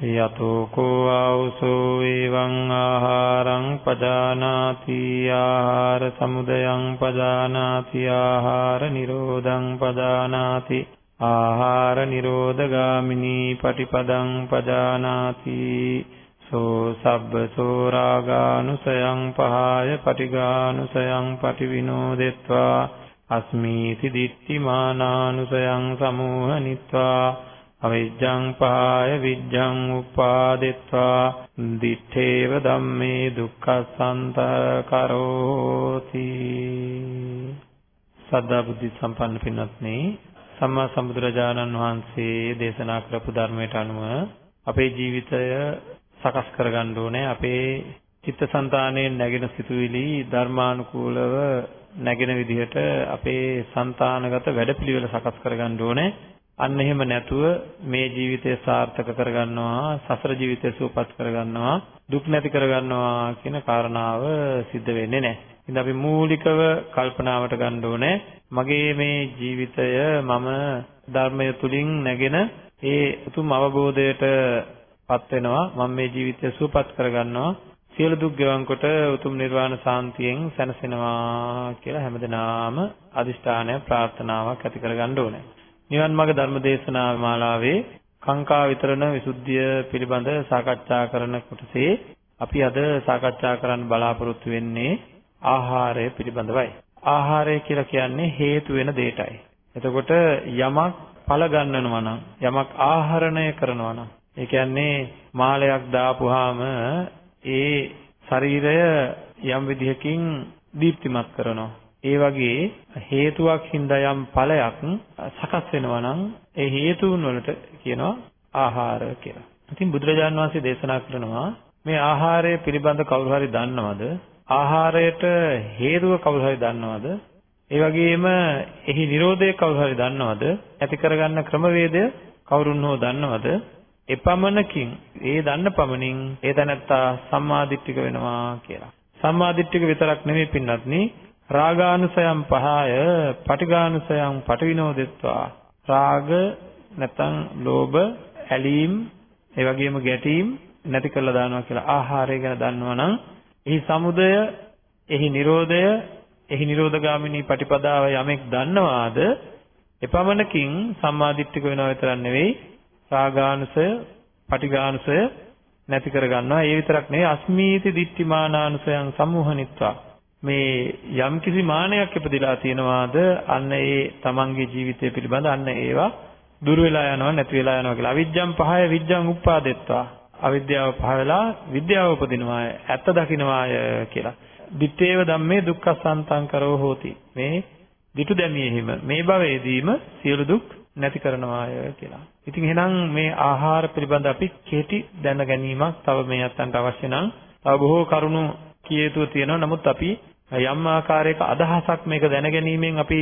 යතෝ කෝ ආවසෝ එවං ආහාරං පජානාති ආහාර සමුදයං පජානාති ආහාර නිරෝධං පජානාති ආහාර නිරෝධගාමිනී පටිපදං පජානාති සෝ සබ්බසෝ රාගානුසයං පහාය පටිඝානුසයං පටිවිනෝදෙත්වා අස්මීති දිට්ඨිමානානුසයං සමූහනිත්වා අවිජ්ජං පාය විජ්ජං උපාදෙත්වා දිත්තේව ධම්මේ දුක්ඛසන්ත කරෝති සද්ධා බුද්ධ සම්පන්න පින්වත්නි සම්මා සම්බුදුරජාණන් වහන්සේ දේශනා කරපු ධර්මයට අනුව අපේ ජීවිතය සකස් කරගන්න ඕනේ. අපේ චිත්තසංතානයේ නැගෙන සිතුවිලි ධර්මානුකූලව නැගෙන විදිහට අපේ సంతానගත වැඩපිළිවෙල සකස් කරගන්න ඕනේ. අන්න එහෙම නැතුව මේ ජීවිතය සාර්ථක කරගන්නවා සසර ජීවිතය සුවපත් කරගන්නවා දුක් නැති කරගන්නවා කියන කාරණාව සිද්ධ වෙන්නේ නැහැ. ඉතින් අපි මූලිකව කල්පනාවට ගන්න ඕනේ මගේ මේ ජීවිතය මම ධර්මය තුලින් නැගෙන ඒ උතුම් අවබෝධයට පත් වෙනවා මම මේ ජීවිතය සුවපත් කරගන්නවා සියලු දුක් ගෙවන් කොට උතුම් නිර්වාණ සාන්තියෙන් සැනසෙනවා කියලා හැමදෙනාම අදිෂ්ඨානය ප්‍රාර්ථනාවක් ඇති කරගන්න ඕනේ. නිවන් මාර්ග ධර්ම දේශනා මාලාවේ කාංකා විතරණ විසුද්ධිය පිළිබඳ සාකච්ඡා කරන කොටසේ අපි අද සාකච්ඡා කරන්න බලාපොරොත්තු වෙන්නේ ආහාරය පිළිබඳවයි. ආහාරය කියලා කියන්නේ හේතු වෙන දෙයටයි. එතකොට යමක් ඵල ගන්නනවා නම් යමක් ආහරණය කරනවා නම් ඒ කියන්නේ මාලයක් දාපුවාම ඒ ශරීරය යම් විදිහකින් දීප්තිමත් කරනවා. ඒ වගේ හේතුවක් හින්දා යම් ඵලයක් සකස් වෙනවා නම් ඒ හේතුන් වලට කියනවා ආහාර කියලා. ඉතින් බුදුරජාන් වහන්සේ දේශනා කරනවා මේ ආහාරය පිළිබඳ කවුරු හරි දන්නවද? ආහාරයට හේතුව කවුරු හරි දන්නවද? ඒ වගේම එහි Nirodhe කවුරු හරි දන්නවද? ඇති කරගන්න ක්‍රමවේදය කවුරුන් හෝ දන්නවද? එපමණකින් ඒ දන්න පමණින් ඒ තැනත්තා සම්මාදිට්ඨික වෙනවා කියලා. සම්මාදිට්ඨික විතරක් නෙමෙයි පින්වත්නි රාගානුසයම් පහය පටිඝානුසයම් පටිවිනෝදෙත්වා රාග නැත්නම් ලෝභ ඇලීම් ඒ වගේම ගැටීම් නැති කරලා දානවා කියලා ආහාරය ගැන දන්නවනම් එහි සමුදය එහි නිරෝධය එහි නිරෝධගාමිනී පටිපදාව යමෙක් දන්නවාද එපමණකින් සම්මාදිට්ඨික වෙනව විතරක් නෙවෙයි රාගානුසය, පටිඝානුසය නැති කර ගන්නවා. ඒ විතරක් නෙවෙයි අස්මීති දිට්ඨිමානානුසයන් සම්මෝහනිත්වා. මේ යම්කිසි මානයක් ඉපදිලා තියෙනවාද අන්න ඒ තමන්ගේ ජීවිතය පිළිබඳ අන්න ඒවා දුර වෙලා යනවා නැති වෙලා යනවා කියලා. අවිජ්ජං පහය විජ්ජං උප්පාදෙත්වා. අවිද්‍යාව පහ වෙලා විද්‍යාව උපදිනවා. ඇත්ත දකින්නවාය කියලා. දිත්තේව ධම්මේ දුක්ඛසන්තං කරෝ හෝති. මේ ditu දැමියෙහිම මේ භවයේදීම සියලු දුක් නැති කරනවාය කියලා. ඉතින් එහෙනම් මේ ආහාර පිළිබඳ අපි කෙටි දැන ගැනීමක් තව මේ අතන්ට අවශ්‍ය නම් තව බොහෝ කරුණු කිය යුතු තියෙනවා. නමුත් අපි යම් ආකාරයක අදහසක් මේක දැනගැනීමෙන් අපි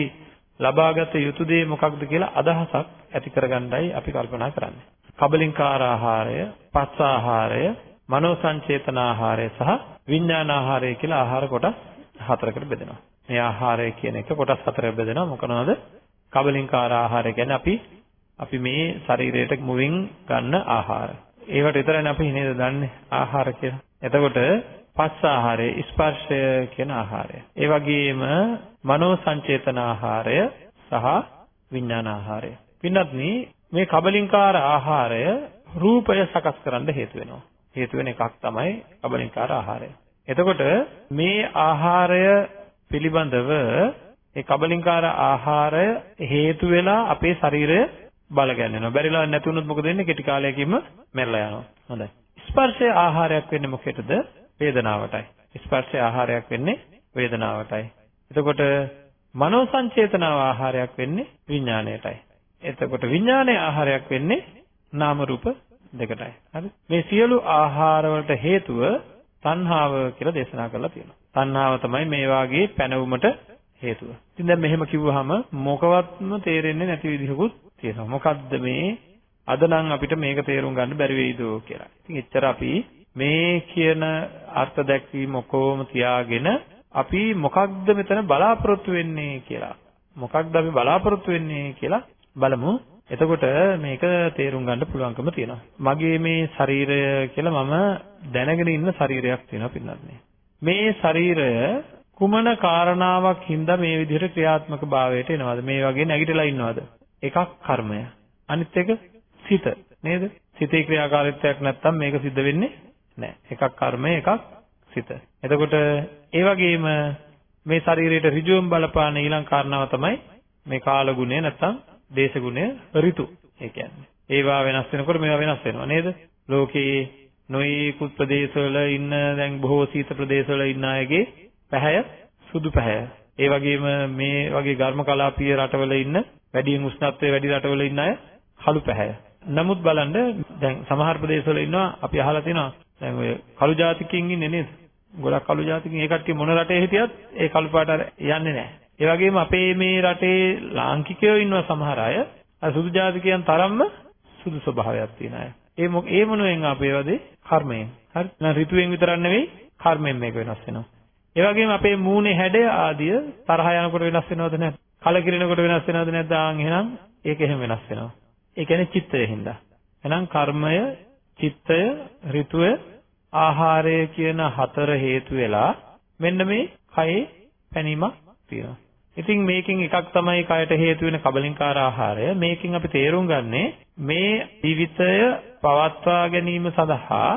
ලබාගත යුතු දේ මොකක්ද කියලා අදහසක් ඇති කරගන්නයි අපි කල්පනා කරන්නේ. කබලින්කාර ආහාරය, පස්ස ආහාරය, මනෝ සංචේතන ආහාරය සහ විඥාන ආහාරය කියලා ආහාර කොටස් හතරකට බෙදෙනවා. මේ ආහාරය කියන එක කොටස් හතරකට බෙදෙනවා. මොකනවද? කබලින්කාර ආහාරය කියන්නේ අපි අපි මේ ශරීරයට මුවින් ගන්න ආහාර. ඒවට විතරනේ අපි නේද දන්නේ ආහාර කියලා. එතකොට පස්ස ආහාරය, ස්පර්ශය කියන ආහාරය. ඒ වගේම මනෝ සංචේතන ආහාරය සහ විඥාන ආහාරය. පින්වත්නි මේ කබලින්කාර ආහාරය රූපය සකස් කරන්න හේතු වෙනවා. හේතු වෙන එකක් තමයි කබලින්කාර ආහාරය. එතකොට මේ ආහාරය පිළිබඳව ඒ කබලින්කාර ආහාරය හේතු වෙලා අපේ ශරීරය බල ගැන්වෙනවා. බැරිලා නැතුනොත් මොකද වෙන්නේ? කෙටි කාලයකින්ම මැරලා යනවා. හොඳයි. ස්පර්ශය ආහාරයක් වෙන්නේ මොකේද? වේදනාවටයි. ස්පර්ශය ආහාරයක් වෙන්නේ වේදනාවටයි. එතකොට මනෝ සංචේතනාව ආහාරයක් වෙන්නේ විඥාණයටයි. එතකොට විඥානයේ ආහාරයක් වෙන්නේ නාම රූප දෙකටයි. හරි? මේ සියලු ආහාර වලට හේතුව තණ්හාව කියලා දේශනා කරලා තියෙනවා. තණ්හාව තමයි මේ වාගේ පැනවුමට හේතුව. ඉතින් දැන් මෙහෙම කිව්වහම මොකවත්ම තේරෙන්නේ නැති විදිහකුත් තියෙනවා. මොකද්ද මේ අද නම් අපිට මේක තේරුම් ගන්න බැරි වෙයිද කියලා. ඉතින් එච්චර අපි මේ කියන අර්ථ දැක්වීම ඔක්කොම තියාගෙන අපි මොකක්ද මෙතන බලාපොරොත්තු වෙන්නේ කියලා. මොකක්ද අපි බලාපොරොත්තු වෙන්නේ කියලා බලමු. එතකොට මේක තේරුම් ගන්න පුළුවන්කම තියෙනවා. මගේ මේ ශරීරය කියලා මම දැනගෙන ඉන්න ශරීරයක් තියෙනවා පින්නත් මේ ශරීරය කුමන කාරණාවක් හින්දා මේ විදිහට ක්‍රියාත්මක භාවයට එනවද? මේ වගේ නැගිටලා ඉන්නවද? එකක් කර්මය. අනිත් එක සිත. නේද? සිතේ ක්‍රියාකාරීත්වයක් නැත්තම් මේක සිද්ධ වෙන්නේ නැහැ. එකක් කර්මය, එකක් සිත. එතකොට ඒ වගේම මේ ශරීරයට ඍජුවම බලපාන ඊළඟ කාරණාව තමයි මේ කාල ගුණය නැත්තම් දේශ ගුණය ඍතු. ඒ කියන්නේ ඒවා වෙනස් වෙනකොට මේවා වෙනස් වෙනවා නේද? ලෝකයේ නොයෙකුත් ප්‍රදේශවල ඉන්න දැන් බොහෝ සීත ප්‍රදේශවල ඉන්න අයගේ පැහැය සුදු පැහැය. ඒ වගේම මේ වගේ ඝර්ම කලාපීය රටවල ඉන්න වැඩියෙන් උෂ්ණත්වයේ වැඩි රටවල ඉන්න අය කළු පැහැය. නමුත් බලන්න දැන් සමහර ප්‍රදේශවල ඉන්නවා අපි අහලා තියෙනවා දැන් ඔය කළු ජාතිකයින් ඉන්නේ නේද? ගොඩක් කළු ජාතිකයින් ඒ කට්ටිය මොන රටේ හිටියත් ඒ කළු පාට යන්නේ නැහැ. ඒ වගේම අපේ මේ රටේ ලාංකිකයෝ ඉන්නවා සමහර අය. අර සුදු ජාතිකයන් තරම්ම සුදු ස්වභාවයක් තියෙන අය. ඒ මොක ඒ මොනුවෙන් අපේවදේ කර්මයෙන්. හරි. නම් ඍතුවෙන් විතරක් නෙවෙයි කර්මයෙන් මේක වෙනස් වෙනවා. ඒ වගේම අපේ මූණේ හැඩය ආදිය තරහ යනකොට වෙනස් වෙනවද නැද්ද? කලකිරෙනකොට වෙනස් වෙනවද නැද්ද? ආන් එහෙනම් ඒක එහෙම වෙනස් වෙනවා. ඒ කියන්නේ චිත්තයෙන් හින්දා. එහෙනම් කර්මය, චිත්තය, ඍතුය, ආහාරය කියන හතර හේතු වෙලා මෙන්න මේ කයේ පැනීමක් තියෙනවා. ඉතින් මේකෙන් එකක් තමයි කයට හේතු වෙන කබලින්කාර ආහාරය. මේකෙන් අපි තේරුම් ගන්නේ මේ ජීවිතය පවත්වා ගැනීම සඳහා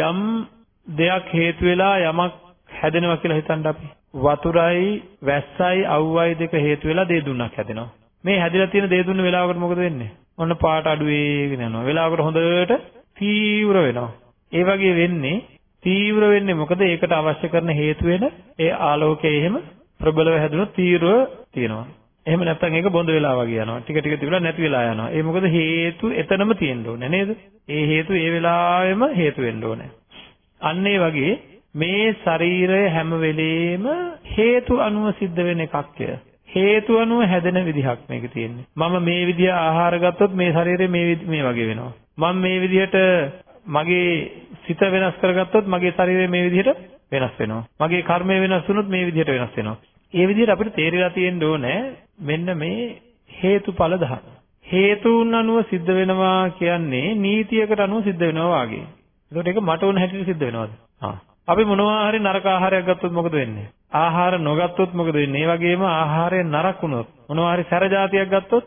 යම් දෙයක් හේතු වෙලා යමක් හැදෙනවා කියලා හිතන්න අපි. වතුරයි වැස්සයි අවුවයි දෙක හේතු වෙලා දේ දුන්නක් හැදෙනවා. මේ හැදිලා තියෙන දේ දුන්න වෙලාවකට මොකද වෙන්නේ? ඔන්න පාට අඩු වෙගෙන යනවා. වෙලාවකට හොඳට තීව්‍ර වෙනවා. ඒ වගේ වෙන්නේ තීව්‍ර වෙන්නේ මොකද? ඒකට අවශ්‍ය කරන හේතු වෙන ඒ ආලෝකය එහෙම ප්‍රබලව හැදුනොත් තීව්‍රව තියෙනවා. එහෙම නැත්නම් ඒක බොඳ වෙලා වගේ යනවා. ටික ටික තිබුණා නැති වෙලා යනවා. ඒ මොකද හේතු එතනම තියෙන්න ඕනේ නේද? ඒ හේතු ඒ වෙලාවෙම හේතු වෙන්න ඕනේ. අන්න ඒ වගේ මේ ශරීරය හැම වෙලෙම හේතු අනුව සිද්ධ වෙන එකක්ය. හේතු අනුව හැදෙන විදිහක් මේක තියෙන්නේ. මම මේ විදිහ ආහාර ගත්තොත් මේ ශරීරය මේ මේ වගේ වෙනවා. මම මේ විදිහට මගේ සිත වෙනස් කරගත්තොත් මගේ ශරීරය මේ විදිහට වෙනස් වෙනවා. මගේ කර්මය වෙනස් වුණොත් මේ විදිහට වෙනස් වෙනවා. ඒ විදිහට අපිට තේරිලා තියෙන්න ඕනේ මෙන්න මේ හේතුඵල ධර්ම. හේතුන් අනුව සිද්ධ වෙනවා කියන්නේ නීතියකට අනුව සිද්ධ වෙනවා වාගේ. ඒකට ඒක මට ඕන හැටියට සිද්ධ වෙනවද? ආ. අපි මොනවා හරි නරක ආහාරයක් ගත්තොත් මොකද වෙන්නේ? ආහාර නොගත්තොත් මොකද වෙන්නේ? ඒ වගේම ආහාරය නරක වුණොත් මොනවා හරි සැර જાතියක් ගත්තොත්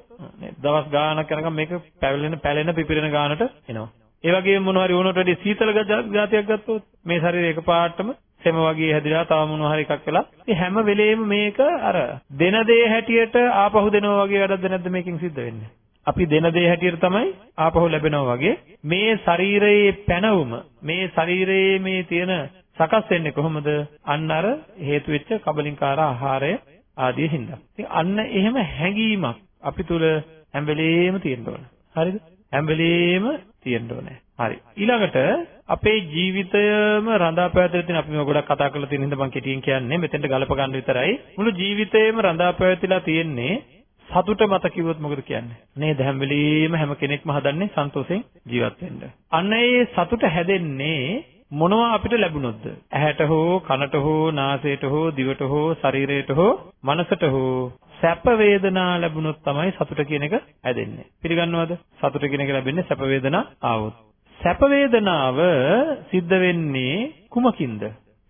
දවස් ගාණක් යනකම් මේක පැවලෙන පැලෙන පිපිරෙන ගානට එනවා. ඒ වගේම මොනවා හරි වුණොත් වැඩි සීතල જાතියක් ගත්තොත් මේ ශරීරය එකපාරටම සෙම වගේ හැදිලා තව මොනවා හරි එකක් වෙලා ඉතින් හැම වෙලෙම මේක අර දෙන දේ හැටියට ආපහු දෙනවා වගේ වැඩක්ද නැද්ද මේකෙන් සිද්ධ වෙන්නේ අපි දෙන දේ හැටියට තමයි ආපහු ලැබෙනවා වගේ මේ ශරීරයේ පැනවුම මේ ශරීරයේ මේ තියෙන සකස් වෙන්නේ කොහොමද අන්න අර හේතු වෙච්ච කබලින්කාර ආහාරය ආදී හින්දා ඉතින් අන්න එහෙම හැඟීමක් අපි තුල හැම වෙලෙම තියෙන්න ඕන හරිද හැම වෙලෙම තියෙන්න ඕනේ. හරි. ඊළඟට අපේ ජීවිතයම රඳා පැවැතලා තියෙන අපි මේ ගොඩක් කතා කරලා තියෙන හින්දා මම කෙටියෙන් කියන්නේ මෙතෙන්ට ගලප ගන්න විතරයි. මුළු ජීවිතේම රඳා පැවැතිලා තියෙන්නේ සතුට මත කිව්වොත් මොකද කියන්නේ? නේද හැම වෙලෙම හැම කෙනෙක්ම හදන්නේ සන්තෝෂෙන් ජීවත් වෙන්න. අන්න ඒ සතුට හැදෙන්නේ මොනවා අපිට ලැබුණොත්ද? ඇහැට හෝ කනට හෝ නාසයට හෝ දිවට හෝ ශරීරයට හෝ මනසට හෝ සැප වේදනා ලැබුණොත් තමයි සතුට කියන එක හැදෙන්නේ. පිළිගන්නවද? සතුට කියන එක ලැබෙන්නේ සැප වේදනා ආවොත්. සැප වේදනාව සිද්ධ වෙන්නේ කුමකින්ද?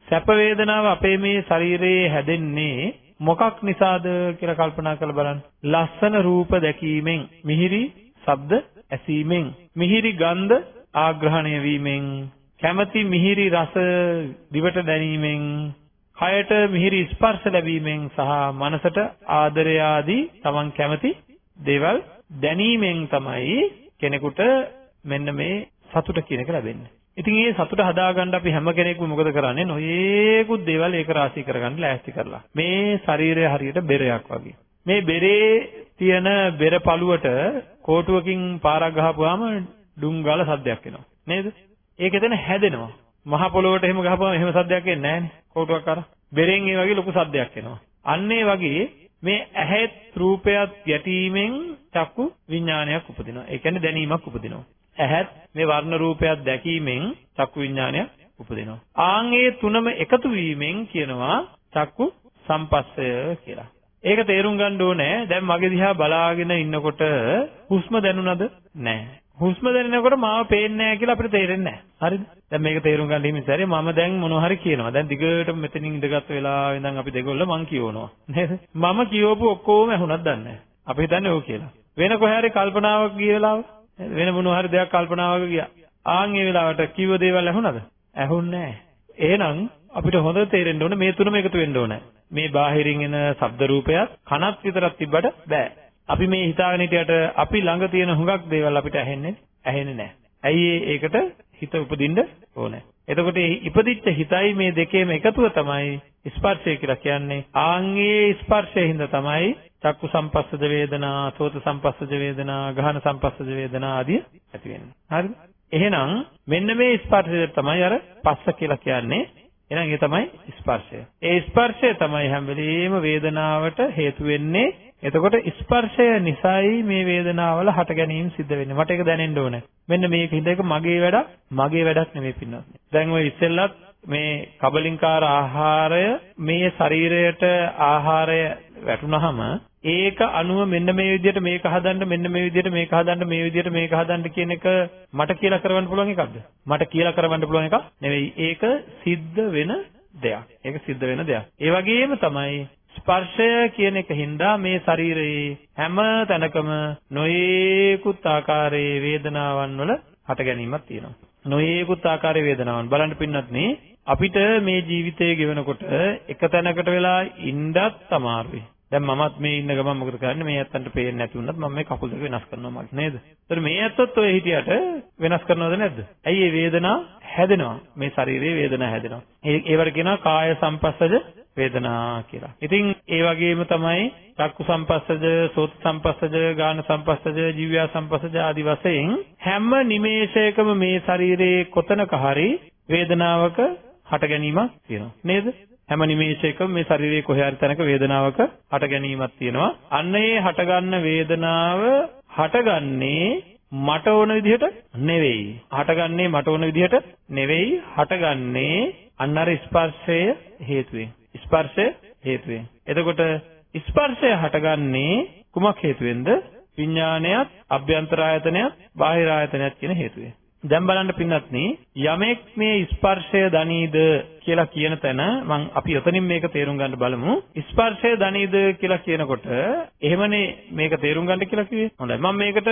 සැප වේදනාව අපේ මේ ශරීරයේ හැදෙන්නේ මොකක් නිසාද කියලා කල්පනා කරලා බලන්න. ලස්සන රූප දැකීමෙන්, මිහිරි ශබ්ද ඇසීමෙන්, මිහිරි ගන්ධ ආග්‍රහණය වීමෙන්, කැමැති මිහිරි රස දිවට දැනීමෙන්, කයට මිහිරි ස්පර්ශ ලැබීමෙන් සහ මනසට ආදරය ආදී Taman කැමති දේවල් දැනීමෙන් තමයි කෙනෙකුට මෙන්න මේ සතුට කියන එක ලැබෙන්නේ. ඉතින් මේ සතුට හදාගන්න අපි හැම කෙනෙක්ම මොකද කරන්නේ? නොයේකුත් දේවල් ඒක රාශී කරගන්න ලෑස්ති කරලා. මේ ශරීරය හරියට බෙරයක් වගේ. මේ බෙරේ තියෙන බෙර පළුවට කෝටුවකින් පාරක් ගහපුවාම ඩුම් ගාලා සද්දයක් එනවා. නේද? ඒක එතන හැදෙනවා. මහ පොළොවට එහෙම ගහපුවාම එහෙම සද්දයක් එන්නේ නැහනේ. කෝටුවක් අර. බෙරෙන් ඒ වගේ ලොකු සද්දයක් එනවා. අන්න ඒ වගේ මේ ඇහත් රූපයත් ගැටීමෙන් චක්කු විඥානයක් උපදිනවා. ඒ කියන්නේ දැනීමක් උපදිනවා. ඇහත් මේ වර්ණ රූපයක් දැකීමෙන් චක්කු විඥානයක් උපදිනවා. ආන් ඒ තුනම එකතු වීමෙන් කියනවා චක්කු සම්පස්සය කියලා. ඒක තේරුම් ගන්න ඕනේ. දැන් මගේ දිහා බලාගෙන ඉන්නකොට හුස්ම දැනුණද? නැහැ. හුස්ම දැනෙනකොට මාව පේන්නේ නැහැ කියලා අපිට තේරෙන්නේ නැහැ. හරිද? දැන් මේක තේරුම් ගන්න හිමිසාරේ මම දැන් මොනවා හරි කියනවා. දැන් දිගටම මෙතනින් ඉඳගත් වෙලාවෙ ඉඳන් අපි දෙගොල්ල මං කියවනවා. නේද? මම කියවපු ඔක්කොම ඇහුණත් දන්නේ නැහැ. අපි හිතන්නේ ඕක කියලා. වෙන කොහේ හරි කල්පනාවක් ගිය වෙලාව වෙන මොනවා හරි දෙයක් කල්පනාවක ගියා. ආන් ඒ වෙලාවට කිව්ව දේවල් ඇහුණද? ඇහුන්නේ නැහැ. එහෙනම් අපිට හොඳ තේරෙන්න ඕනේ මේ තුනම එකතු වෙන්න ඕනේ. මේ බාහිරින් එන ශබ්ද රූපයත් කනත් විතරක් තිබ්බට බෑ. අපි මේ හිතාගෙන හිටියට අපි ළඟ තියෙන හුඟක් දේවල් අපිට ඇහෙන්නේ ඇහෙන්නේ නැහැ. ඇයි ඒකට හිත උපදින්න ඕනේ. එතකොට ඉපදිච්ච හිතයි මේ දෙකේම එකතුව තමයි ස්පර්ශය කියලා කියන්නේ. ආන්ගේ ස්පර්ශයෙන් තමයි චක්කු සම්පස්සද වේදනා, සෝත සම්පස්සද වේදනා, ගහන සම්පස්සද වේදනා ආදී ඇති වෙන්නේ. හරිද? එහෙනම් මෙන්න මේ ස්පර්ශය තමයි අර පස්ස කියලා කියන්නේ. එහෙනම් ඒ තමයි ස්පර්ශය. ඒ ස්පර්ශය තමයි හැම වෙලෙම වේදනාවට හේතු වෙන්නේ. එතකොට ස්පර්ශය නිසායි මේ වේදනාවල හට ගැනීම සිද්ධ වෙන්නේ. මට ඒක දැනෙන්න ඕනේ. මෙන්න මේක හිතේක මගේ වැඩක්, මගේ වැඩක් නෙමෙයි පින්නත්. දැන් ඔය ඉස්සෙල්ලත් මේ කබලින්කාර ආහාරය මේ ශරීරයට ආහාරය වැටුනහම ඒක අනුව මෙන්න මේ විදිහට මේක හදන්න මෙන්න මේ විදිහට මේක හදන්න මේ විදිහට මේක හදන්න කියන එක මට කියලා කරවන්න පුළුවන් එකක්ද? මට කියලා කරවන්න පුළුවන් එකක් නෙවෙයි. ඒක සිද්ධ වෙන දෙයක්. ඒක සිද්ධ වෙන දෙයක්. ඒ වගේම තමයි ස්පර්ශය කියන එක හින්දා මේ ශරීරයේ හැම තැනකම නොයේකුත් ආකාරයේ වේදනාවන් වල හට ගැනීමක් තියෙනවා. නොයේකුත් ආකාරයේ වේදනාවන් බලන්න පින්නත් නේ අපිට මේ ජීවිතය ගෙවනකොට එක තැනකට වෙලා ඉන්නත් අමාරුයි. දැන් මමත් මේ ඉන්න ගමන් මොකද කරන්නේ මේ ඇත්තන්ට පේන්නේ නැති වුණත් මම මේ කකුල් දෙක වෙනස් කරනවා මගේ නේද? ඒතර මේ ඇත්තත් ඔය හිටියට වෙනස් කරනවද නැද්ද? ඇයි මේ වේදනාව හැදෙනවා? මේ ශරීරයේ වේදනාව හැදෙනවා. ඒ ඒවට කියනවා කාය සම්පස්සජ වේදනා කියලා. ඉතින් ඒ වගේම තමයි චක්කු සම්පස්සජ, සෝත සම්පස්සජ, ගාන සම්පස්සජ, ජීවයා සම්පස්සජ ආදි වශයෙන් හැම නිමේෂයකම මේ ශරීරයේ කොතනක හරි වේදනාවක හට ගැනීමක් තියෙනවා. නේද? හැම නිමේෂයකම මේ ශරීරයේ කොහේ හරි තැනක වේදනාවක හට ගැනීමක් තියෙනවා. අන්න ඒ හටගන්න වේදනාව හටගන්නේ මට ඕන විදිහට නෙවෙයි. හටගන්නේ මට ඕන විදිහට නෙවෙයි. හටගන්නේ අන්න අර ස්පර්ශය හේතුවෙන්. ස්පර්ශය හේතුවෙන්. එතකොට ස්පර්ශය හටගන්නේ කුමක් හේතුවෙන්ද? විඥානයත්, අභ්‍යන්තර ආයතනයත්, බාහිර ආයතනයත් කියන හේතුවෙන්. දැන් බලන්න පින්වත්නි යමෙක් මේ ස්පර්ශය දනීද කියලා කියන තැන මම අපි ඔතනින් මේක තේරුම් ගන්න බලමු ස්පර්ශය දනීද කියලා කියනකොට එහෙමනේ මේක තේරුම් ගන්න කියලා කිව්වේ හොඳයි මම මේකට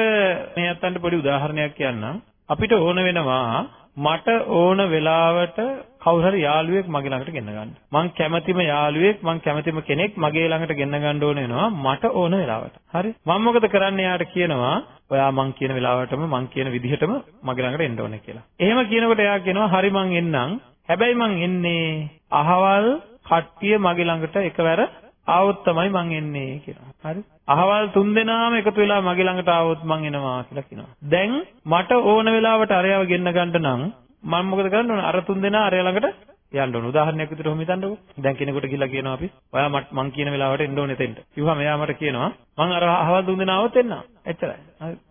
මේ අත්තන්ට පොඩි උදාහරණයක් කියන්නම් අපිට ඕන වෙනවා මට ඕන වෙලාවට කවුරු හරි යාළුවෙක් මගේ ළඟට ගෙන්න ගන්න. මං කැමතිම යාළුවෙක් මං කැමතිම කෙනෙක් මගේ ළඟට ගෙන්න ගන්න ඕන වෙනවා මට ඕන වෙලාවට. හරි? මම මොකද කරන්නේ යාට කියනවා ඔයා මං කියන වෙලාවටම මං කියන විදිහටම මගේ ළඟට එන්න ඕනේ කියලා. එහෙම කියනකොට එයා කියනවා හරි මං එන්නම්. හැබැයි මං එන්නේ අහවල් කට්ටිය මගේ ළඟට එකවර ආවොත් තමයි මං එන්නේ කියලා. හරි? අහවල් තුන් දෙනාම එකතු වෙලා මගේ ළඟට ආවොත් මං එනවා කියලා කියනවා. දැන් මට ඕන වෙලාවට අරයව ගෙන්න ගන්න නම් මම මොකද කරන්න ඕන? අර තුන් දෙනා අරය ළඟට යන්න ඕන. උදාහරණයක් විදිහට ඔහොම හිතන්නකෝ. දැන් කෙනෙකුට ගිහිල්ලා කියනවා අපි ඔයා මට මං කියන වෙලාවට එන්න ඕනේ එතෙන්ට. කිව්වම එයා මට කියනවා මං අර අහවල් තුන් දෙනා આવොත් එන්නම්. එච්චරයි.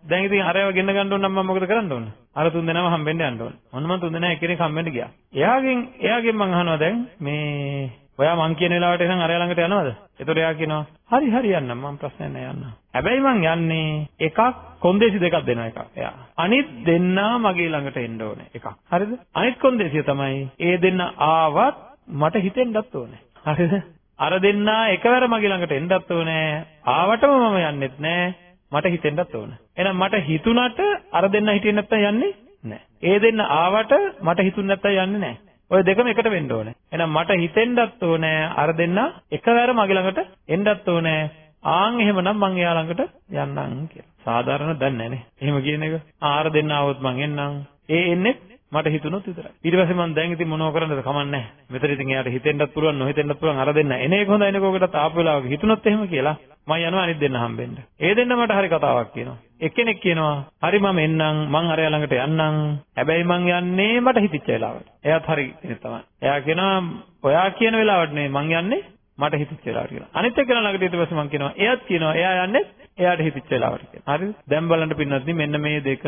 දැන් ඉතින් අරයව ගෙන්න ගන්න ඕන නම් මම මොකද කරන්න ඕන? අර තුන් දෙනාම හම්බෙන්න යන්න ඕන. ඔන්න මං තුන් දෙනා එක්කෙනෙක් හම්බෙන්න ගියා. එයාගෙන් එයාගෙන් මං අහනවා දැන් මේ ඔයා මං කියන වෙලාවට එහෙනම් අරයා ළඟට යනවද? එතකොට එයා කියනවා හරි හරි යන්නම් මම ප්‍රශ්නයක් නෑ යන්න. හැබැයි මං යන්නේ එකක් කොන්දේසි දෙකක් දෙනවා එකක්. එයා. අනිත් දෙන්නා මගේ ළඟට එන්න ඕනේ එකක්. හරිද? අනිත් කොන්දේසිය තමයි ඒ දෙන්න ආවත් මට හිතෙන්නත් ඕනේ. හරිද? අර දෙන්නා එකවර මගේ ළඟට එන්නත් ඕනේ. ආවටම මම යන්නෙත් නෑ. මට හිතෙන්නත් ඕනේ. එහෙනම් මට හිතුණට අර දෙන්න හිටියේ නැත්තම් යන්නේ නෑ. ඒ දෙන්න ආවට මට හිතුනේ නැත්තම් යන්නේ නෑ. ඔය දෙකම එකට වෙන්න ඕනේ. එහෙනම් මට හිතෙන්නත් ඕනේ අර දෙන්න එකවර මගේ ළඟට එන්නත් ඕනේ. ආන් එහෙමනම් මං එයා ළඟට යන්නම් කියලා. සාධාරණ දන්නේ නැනේ. එහෙම කියන එක. ආර දෙන්න આવොත් මං එන්නම්. ඒ එන්නේ මට හිතුනොත් විතරයි. ඊට පස්සේ මම දැන් ඉතින් මොනව කරන්නද කමන්නේ නැහැ. මෙතන ඉතින් එයාට හිතෙන්නත් පුළුවන් නොහිතෙන්නත් පුළුවන් අර දෙන්න. එන එක හොඳයි නේ කෝකටත් ආපු වෙලාවක හිතුනොත් එහෙම කියලා මම යනවා අනිත් දෙන්න හම්බෙන්න. ඒ දෙන්න මට හරි කතාවක් කියනවා. එක්කෙනෙක් කියනවා හරි මම එන්නම් මං අරයා ළඟට යන්නම්. හැබැයි මං යන්නේ මට හිතිච්ච වෙලාවට. එයාත් හරි කෙනෙක් තමයි. එයා කියනවා ඔයා කියන වෙලාවට නෙමෙයි මං යන්නේ මට හිතිච්ච වෙලාවට කියලා. අනිත් එක්කෙනා ළඟට ඊට පස්සේ මං කියනවා එයාත් කියනවා එයා යන්නේ එයාට හිතිච්ච වෙලාවට කියලා. හරිද? දැන් බලන්න පින්නත් මෙන්න මේ දෙක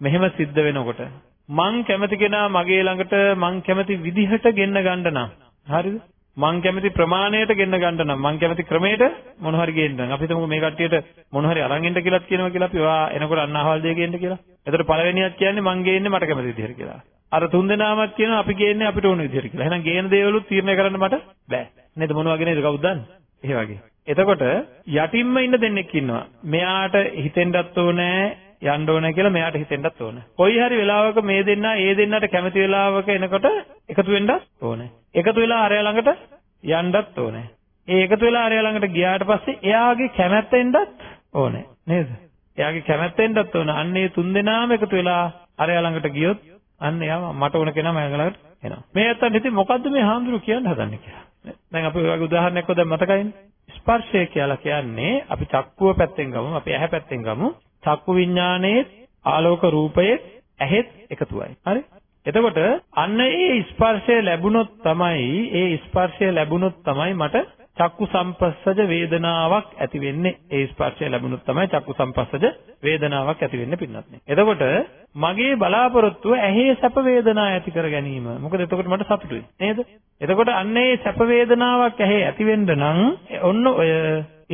මෙහෙම සිද්ධ වෙනකොට මං කැමති කෙනා මගේ ළඟට මං කැමති විදිහට ගෙන්න ගන්න නම් හරිද? මං කැමති ප්‍රමාණයට ගෙන්න ගන්න නම් මං කැමති ක්‍රමයට මොන හරි ගේන්න. අපි හිතමු මේ කට්ටියට මොන හරි අරන් එන්න කියලාත් කියනවා කියලා අපි ඔයා එනකොට අන්නහවල් දෙය ගේන්න කියලා. එතකොට පළවෙනියක් කියන්නේ මං ගේන්නේ මට කැමති විදිහට කියලා. අර තුන් දෙනාමත් කියනවා අපි ගේන්නේ අපිට ඕන විදිහට කියලා. එහෙනම් ගේන දේවලුත් තීරණය කරන්න මට බෑ. නේද මොන වගේ නේද කවුද දන්නේ? ඒ වගේ. එතකොට යටින්ම ඉන්න දෙන්නෙක් ඉන්නවා. මෙයාට හිතෙන්නත් ඕනේ යන්න ඕනේ කියලා මෙයාට හිතෙන්නත් ඕනේ. කොයි හරි වෙලාවක මේ දෙන්නා ඒ දෙන්නට කැමති වෙලාවක එනකොට එකතු වෙන්නත් ඕනේ. එකතු වෙලා අරයා ළඟට යන්නත් ඕනේ. ඒ එකතු වෙලා අරයා ළඟට ගියාට පස්සේ එයාගේ කැමැත්ත එන්නත් ඕනේ. නේද? එයාගේ කැමැත්ත එන්නත් ඕනේ. අන්න ඒ තුන් දෙනාම එකතු වෙලා අරයා ළඟට ගියොත් අන්න එයා මට ඕන කෙනා මම ළඟට එනවා. මේ ඇත්තන් ඉතින් මොකද්ද මේ හාමුදුරු කියන්න හදන්නේ කියලා. දැන් අපි ඔය වගේ උදාහරණයක් දැන් මතකයිනේ. ස්පර්ශය කියලා කියන්නේ අපි චක්කුව පැත්තෙන් ගමු, අපි ඇහැ පැත්තෙන් ගමු. චක්කු විඥානයේ ආලෝක රූපයේ ඇහෙත් එකතුවයි. හරි? එතකොට අන්න ඒ ස්පර්ශය ලැබුණොත් තමයි ඒ ස්පර්ශය ලැබුණොත් තමයි මට චක්කු සම්පස්සජ වේදනාවක් ඇති වෙන්නේ. ඒ ස්පර්ශය ලැබුණොත් තමයි චක්කු සම්පස්සජ වේදනාවක් ඇති වෙන්නේ පින්නත් නේ. එතකොට මගේ බලාපොරොත්තුව ඇහි සැප වේදනා ඇති කර ගැනීම. මොකද එතකොට මට සතුටුයි. නේද? එතකොට අන්න ඒ සැප වේදනාවක් ඇහි ඇති වෙන්න නම් ඔන්න ඔය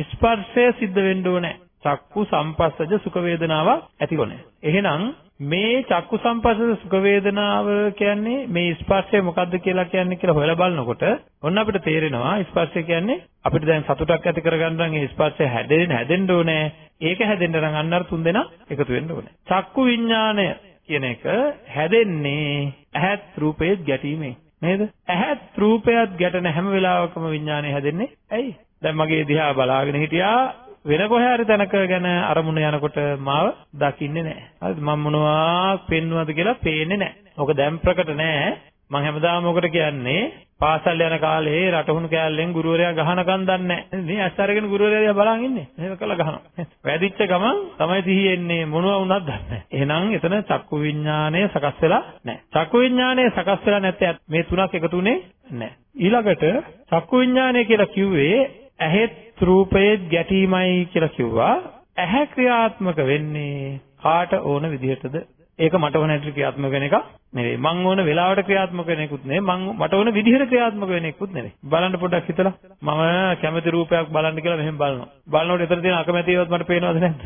ස්පර්ශය සිද්ධ වෙන්න ඕනේ. චක්කු සම්පස්සජ සුඛ වේදනාවක් ඇතිකොනේ. එහෙනම් මේ චක්කු සම්පස්සජ සුඛ වේදනාව කියන්නේ මේ ස්පර්ශය මොකද්ද කියලා කියන්නේ කියලා හොයලා බලනකොට ඔන්න අපිට තේරෙනවා ස්පර්ශය කියන්නේ අපිට දැන් සතුටක් ඇති කරගන්න නම් ඒ ස්පර්ශය හැදෙන්න හැදෙන්න ඕනේ. ඒක හැදෙන්න නම් අන්න අර තුන් දෙනා එකතු වෙන්න ඕනේ. චක්කු විඥාණය කියන එක හැදෙන්නේ ඇහත් රූපයේත් ගැටීමෙන්. නේද? ඇහත් රූපයත් ගැටෙන හැම වෙලාවකම විඥානය හැදෙන්නේ ඇයි? දැන් මගේ දිහා බලාගෙන හිටියා වෙන කොහේ හරි තැනක ගැන අරමුණ යනකොට මාව දකින්නේ නැහැ. හරිද? මම මොනවා පෙන්වුවද කියලා පේන්නේ නැහැ. ඔක දැන් ප්‍රකට නැහැ. මම හැමදාම ඔකට කියන්නේ පාසල් යන කාලේ රටහුණු කෑල්ලෙන් ගුරුවරයා ගහනකම් දන්නේ නැහැ. මේ ඇස් අරගෙන ගුරුවරයා දිහා බලන් ඉන්නේ. එහෙම කළා ගහනවා. වැඩිච්ච ගමන් තමයි සිහි එන්නේ මොනවා වුණත් දන්නේ නැහැ. එහෙනම් එතන චක්කු විඥානය සකස් වෙලා නැහැ. චක්කු විඥානය සකස් වෙලා නැත්නම් මේ තුනක් එකතුනේ නැහැ. ඊළඟට චක්කු විඥානය කියලා කිව්වේ ඇහෙත් රූපයේ ගැටීමයි කියලා කිව්වා. ඇහැ ක්‍රියාත්මක වෙන්නේ කාට ඕන විදිහටද? ඒක මට ඕන හැටියට ක්‍රියාත්මක වෙන එක නෙවෙයි. මං ඕන වෙලාවට ක්‍රියාත්මක වෙන එකකුත් නෙවෙයි. මං මට ඕන විදිහට ක්‍රියාත්මක වෙන එකකුත් නෙවෙයි. බලන්න පොඩ්ඩක් හිතලා. මම කැමති රූපයක් බලන්න කියලා මෙහෙම බලනවා. බලනකොට එතන තියෙන අකමැති ඒවාත් මට පේනවද නැද්ද?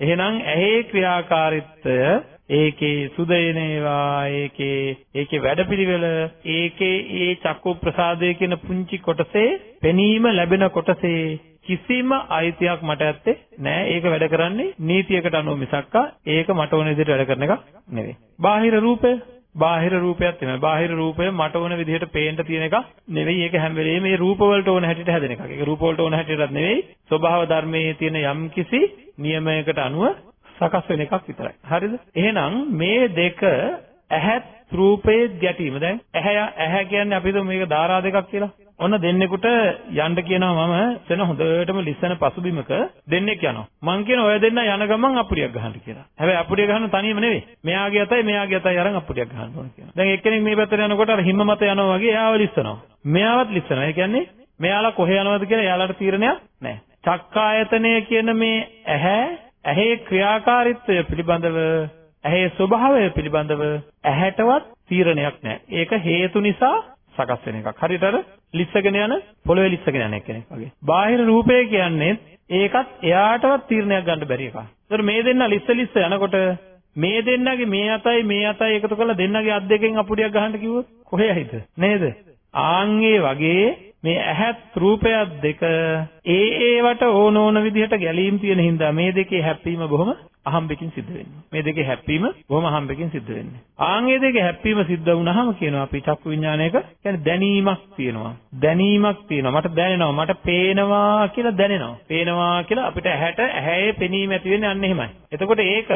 එහෙනම් ඇහි ක්‍රියාකාරීත්වය ඒකේ සුදේනේවා ඒකේ ඒකේ වැඩපිළිවෙල ඒකේ ඒ චක්කු ප්‍රසාදය කියන පුංචි කොටසේ පෙනීම ලැබෙන කොටසේ කිසිම අයිතියක් මට ඇත්තේ නෑ ඒක වැඩ කරන්නේ නීතියකට අනුව මිසක්කා ඒක මට ඕන විදිහට වැඩ කරන එකක් නෙවෙයි. බාහිර රූපය බාහිර රූපයක් තමයි. බාහිර රූපය මට ඕන විදිහට පේන්න තියෙන එක නෙවෙයි. ඒක හැම වෙලේම මේ රූප වලට ඕන හැටියට හැදෙන එකක්. ඒක රූප වලට ඕන හැටියටත් නෙවෙයි. ස්වභාව ධර්මයේ තියෙන යම්කිසි නියමයකට අනුව සකස් වෙන එකක් විතරයි. හරිද? එහෙනම් මේ දෙක ඇහත් රූපයේ ගැටීම. දැන් ඇහැ ඇහැ කියන්නේ අපි හිතමු මේක ධාරා දෙකක් කියලා. ඔන්න දෙන්නෙකුට යන්න කියනවා මම එතන හොඳටම ලිස්සන පසුබිමක දෙන්නෙක් යනවා. මං කියන ඔය දෙන්න යන ගමන් අප්පුඩියක් ගහන්න කියලා. හැබැයි අප්පුඩිය ගහන්න තනියම නෙවෙයි. මෙයාගේ අතයි මෙයාගේ අතයි අරන් අප්පුඩියක් ගහන්න ඕන කියනවා. දැන් එක්කෙනෙක් මේ පැත්තට යනකොට අර හිම මත යනවා වගේ එයාව ලිස්සනවා. මෙයාවත් ලිස්සනවා. ඒ කියන්නේ මෙයාලා කොහේ යනවද කියලා එයාලට තීරණයක් නැහැ. චක්කායතනය කියන මේ ඇහැ ඇහි ක්‍රියාකාරීත්වය පිළිබඳව ඇහි ස්වභාවය පිළිබඳව ඇහැටවත් තීරණයක් නැහැ. ඒක හේතු නිසා සකස් වෙන එකක්. හරියට අර ලිස්සගෙන යන පොළවේ ලිස්සගෙන යන කෙනෙක් වගේ. බාහිර රූපය කියන්නේ ඒකත් එයාටවත් තීරණයක් ගන්න බැරි එකක්. ඒතර මේ දෙන්න ලිස්ස ලිස්ස යනකොට මේ දෙන්නගේ මේ අතයි මේ අතයි එකතු කරලා දෙන්නගේ අත් දෙකෙන් අපුඩියක් ගහන්න කිව්වොත් කොහේ යයිද? නේද? ආන්ගේ වගේ මේ ඇහත් රූපයත් දෙක ඒ ඒවට ඕන ඕන විදිහට ගැලීම් තියෙන හින්දා මේ දෙකේ හැප්පීම බොහොම අහම්බෙකින් සිද්ධ වෙන්නේ. මේ දෙකේ හැප්පීම බොහොම අහම්බෙකින් සිද්ධ වෙන්නේ. ආන් මේ දෙකේ හැප්පීම සිද්ධ වුණාම කියනවා අපි චක්කු විඥානයක කියන්නේ දැනීමක් තියෙනවා. දැනීමක් තියෙනවා. මට දැනෙනවා. මට පේනවා කියලා දැනෙනවා. පේනවා කියලා අපිට ඇහැට ඇහැේ පෙනීම ඇති වෙන්නේ අන්න එහෙමයි. එතකොට ඒක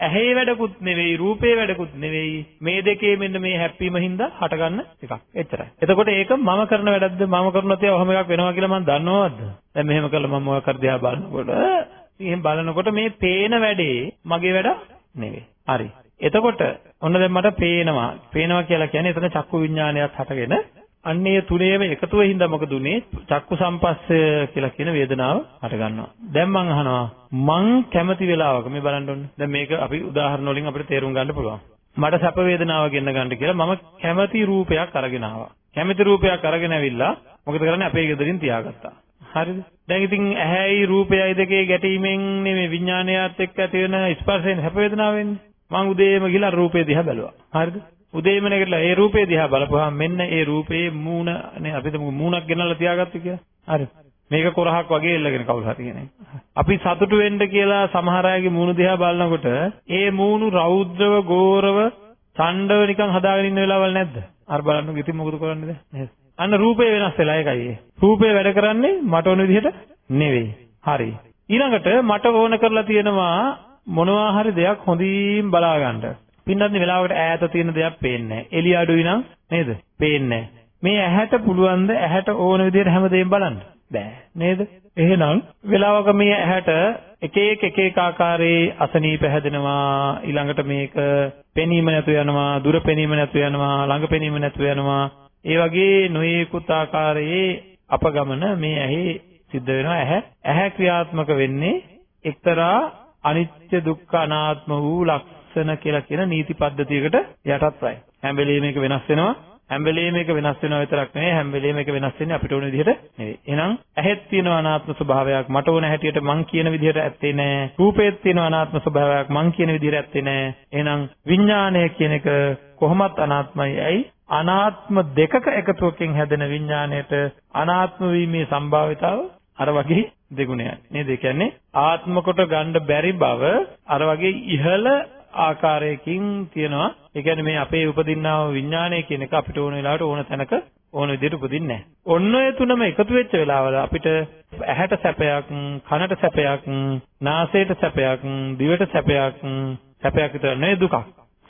ඇහි වැඩකුත් නෙවෙයි රූපේ වැඩකුත් නෙවෙයි මේ දෙකේ මෙන්න මේ හැප්පීම හින්දා හටගන්න එකක්. එච්චරයි. එතකොට ඒක මම කරන වැඩක්ද මම කරනොත් ඒ ඔහම එකක් වෙනවා කියලා මම දන්නවද? දැන් මෙහෙම කළා මම මොකක් කර දිහා බලනකොට එහෙන් බලනකොට මේ පේන වැඩේ මගේ වැඩ නෙවෙයි. හරි. එතකොට ඔන්න දැන් මට පේනවා. පේනවා කියලා කියන්නේ එතන චක්කු විඥානයක් හටගෙන අන්නේ තුනේම එකතුව හින්දා මොකද උනේ? චක්කු සම්පස්සය කියලා කියන වේදනාව හට ගන්නවා. දැන් මං අහනවා මං කැමති වෙලාවක මේ බලන්න ඕනේ. දැන් මේක අපි උදාහරණ වලින් අපිට තේරුම් ගන්න පුළුවන්. මට සැප වේදනාව ගෙන්න ගන්න කියලා මම කැමති රූපයක් අරගෙන ආවා. කැමති රූපයක් අරගෙන ඇවිල්ලා මොකද කරන්නේ අපේ ගෙදරින් තියාගත්තා. හරිද? දැන් ඉතින් ඇහැයි රූපයයි දෙකේ ගැටීමෙන් නේ විඥානයත් එක්ක ඇති වෙන ස්පර්ශයෙන් හැප වේදනාව වෙන්නේ. මං උදේම ගිහලා රූපේ දිහා බැලුවා. හරිද? උදේම නැගිටලා ඒ රූපේ දිහා බලපුවාම මෙන්න ඒ රූපේ මූණ නේ අපි හිතමු මූණක් ගෙනල්ලා තියාගත්තේ කියලා. හරි. මේක කොරහක් වගේ එල්ලගෙන කවුරු හරි කෙනෙක්. අපි සතුටු වෙන්න කියලා සමහර අයගේ මූණ දිහා බලනකොට ඒ මූණු රෞද්‍රව ගෝරව ඡණ්ඩව නිකන් හදාගෙන ඉන්න වෙලාවල් නැද්ද? අර බලන්න ඉතින් මොකද කරන්නේද? අන්න රූපේ වෙනස් වෙලා ඒකයි. රූපේ වැඩ කරන්නේ මට ඕන විදිහට නෙවෙයි. හරි. ඊළඟට මට ඕන කරලා තියෙනවා මොනවා හරි දෙයක් හොඳින් බලා ගන්න. පින්නත් වෙලාවකට ඈත තියෙන දෙයක් පේන්නේ නැහැ. එළිය අඩුයි නම් නේද? පේන්නේ මේ ඇහැට පුළුවන් ද ඇහැට ඕන විදිහට හැමදේම බලන්න? බෑ. නේද? එහෙනම් වෙලාවක මේ ඇහැට එක එක එක එක ආකාරයේ අසනීප හැදෙනවා ඊළඟට මේක පෙනීම නැතු වෙනවා දුර පෙනීම නැතු වෙනවා ළඟ පෙනීම නැතු වෙනවා ඒ වගේ නොයේකුත් ආකාරයේ අපගමන මේ ඇහි සිද්ධ වෙනවා ඇහැ ඇහැ ක්‍රියාත්මක වෙන්නේ එක්තරා අනිත්‍ය දුක්ඛ අනාත්ම වූ ලක්ෂ ලස්සන කියලා කියන නීති පද්ධතියකට යටත්වයි. හැම වෙලෙම මේක වෙනස් වෙනවා. හැම වෙලෙම මේක වෙනස් වෙනවා විතරක් නෙවෙයි හැම වෙලෙම මේක වෙනස් වෙන්නේ අපිට ඕන විදිහට නෙවෙයි. එහෙනම් ඇහෙත් තියෙන අනාත්ම ස්වභාවයක් මට ඕන හැටියට මං කියන විදිහට ඇත්තේ නෑ. රූපෙත් තියෙන අනාත්ම ස්වභාවයක් මං කියන විදිහට ඇත්තේ නෑ. එහෙනම් විඥානය කියන එක කොහොමත් අනාත්මයි. ඇයි? අනාත්ම දෙකක එකතුවකින් හැදෙන විඥාණයට අනාත්ම වීමේ සම්භාවිතාව අර වගේ දෙගුණයක් නේද? ඒ කියන්නේ ආත්ම කොට ගන්න බැරි බව අර වගේ ඉහළ ආකාරයකින් තියෙනවා. ඒ කියන්නේ මේ අපේ උපදින්නා විඥානය කියන එක අපිට ඕන වෙලාවට ඕන තැනක ඕන විදිහට උපදින්නේ නැහැ. ඔන්න ඔය තුනම එකතු වෙච්ච වෙලාවල අපිට ඇහැට සැපයක්, කනට සැපයක්, නාසයට සැපයක්, දිවට සැපයක්, සැපයක් විතර නෙවෙයි දුකක්.